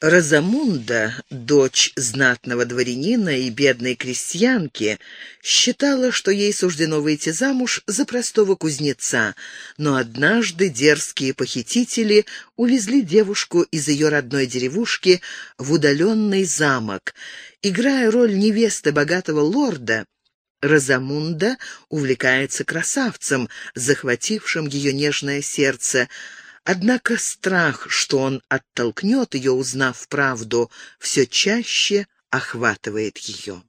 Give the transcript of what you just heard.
Розамунда, дочь знатного дворянина и бедной крестьянки, считала, что ей суждено выйти замуж за простого кузнеца, но однажды дерзкие похитители увезли девушку из ее родной деревушки в удаленный замок. Играя роль невесты богатого лорда, Розамунда увлекается красавцем, захватившим ее нежное сердце, Однако страх, что он оттолкнет ее, узнав правду, все чаще охватывает ее.